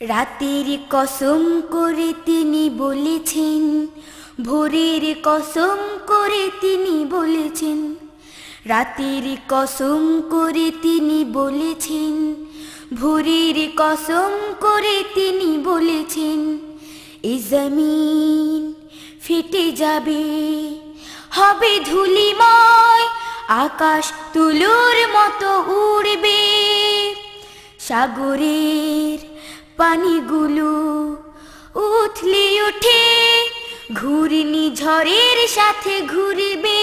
রাতের কসম করে তিনি বলেছেন, ভোরের কসম করে তিনি বলেছেন, রাতের কসম করে তিনি বলেছেন, ভোরের কসম করে তিনি বলেছেন, এ জমিন ফেটে যাবে, হবে ধুলিময়, আকাশ তুলোর মতো উড়বে, সাগরের পানিগুলো উথলে ওঠে ঘূর্ণি ঝড়ের সাথে ঘুরবে।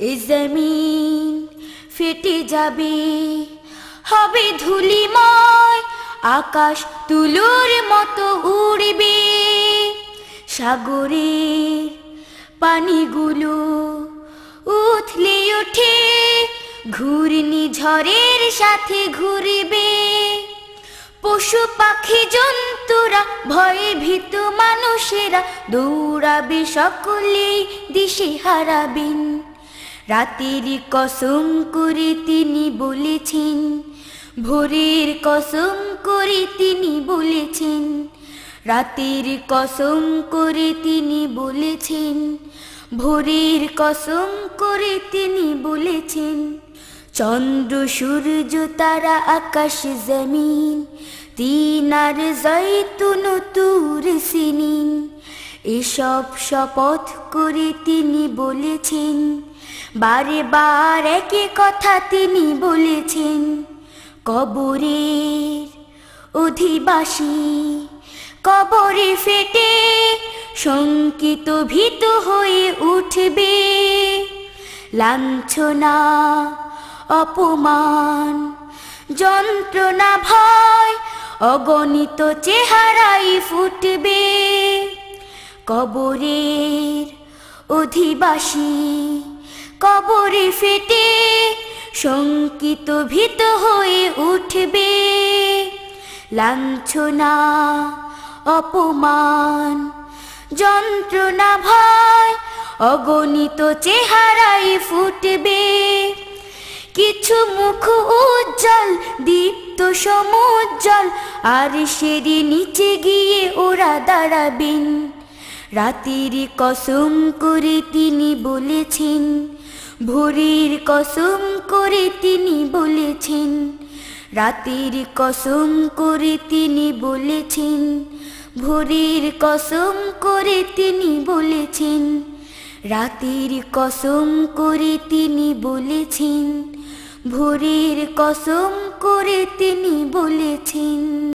এ জমিন ফেটে যাবে, হবে ধুলিময়, আকাশ তুলোর মতো উড়বে। সাগরের পানিগুলো উথলে ওঠে ঘূর্ণি ঝড়ের সাথে ঘুরবে। পশু পাখি, জন্তুরা ভয়ে ভীত মানুষেরা, দৌড়াবে সকলেই দিশে হারাবেন। রাতের কসম করে তিনি বলেছেন, ভোরের কসম করে তিনি বলেছেন, রাতের কসম করে তিনি বলেছেন, ভোরের কসম করে তিনি বলেছেন, চন্দ্র, সূর্য, তারা, আকাশ, জমিন তিনার জৈতুন তুর সিনিন, এসব শপথ করে তিনি বলেছেন, বারে বার একই কথা তিনি বলেছেন, কবরের অধিবাসী কবরে ফেটে শঙ্কিত ভীত হয়ে উঠবে, লাঞ্ছনা, অপমান, যন্ত্রণা ভয় অগণিত চেহারাই ফুটবে কবরের অধিবাসী। কবরে ফেটে শঙ্কিত ভীত হয়ে উঠবে। লাঞ্ছনা, অপমান, যন্ত্রণা, ভয় অগণিত চেহারাই ফুটবে। কিছু মুখ উজ্জ্বল সমুজ্জ্বল, আর সেরি নিচে গিয়ে ওরা দাঁড়াবেন। রাতের কসম করে তিনি বলেছেন, ভোরের কসম করে তিনি বলেছেন, রাতের কসম করে তিনি বলেছেন, ভোরের কসম করে তিনি বলেছেন, রাতের কসম করে তিনি বলেছেন, ভোরের কসম করে তিনি বলেছেন।